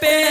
been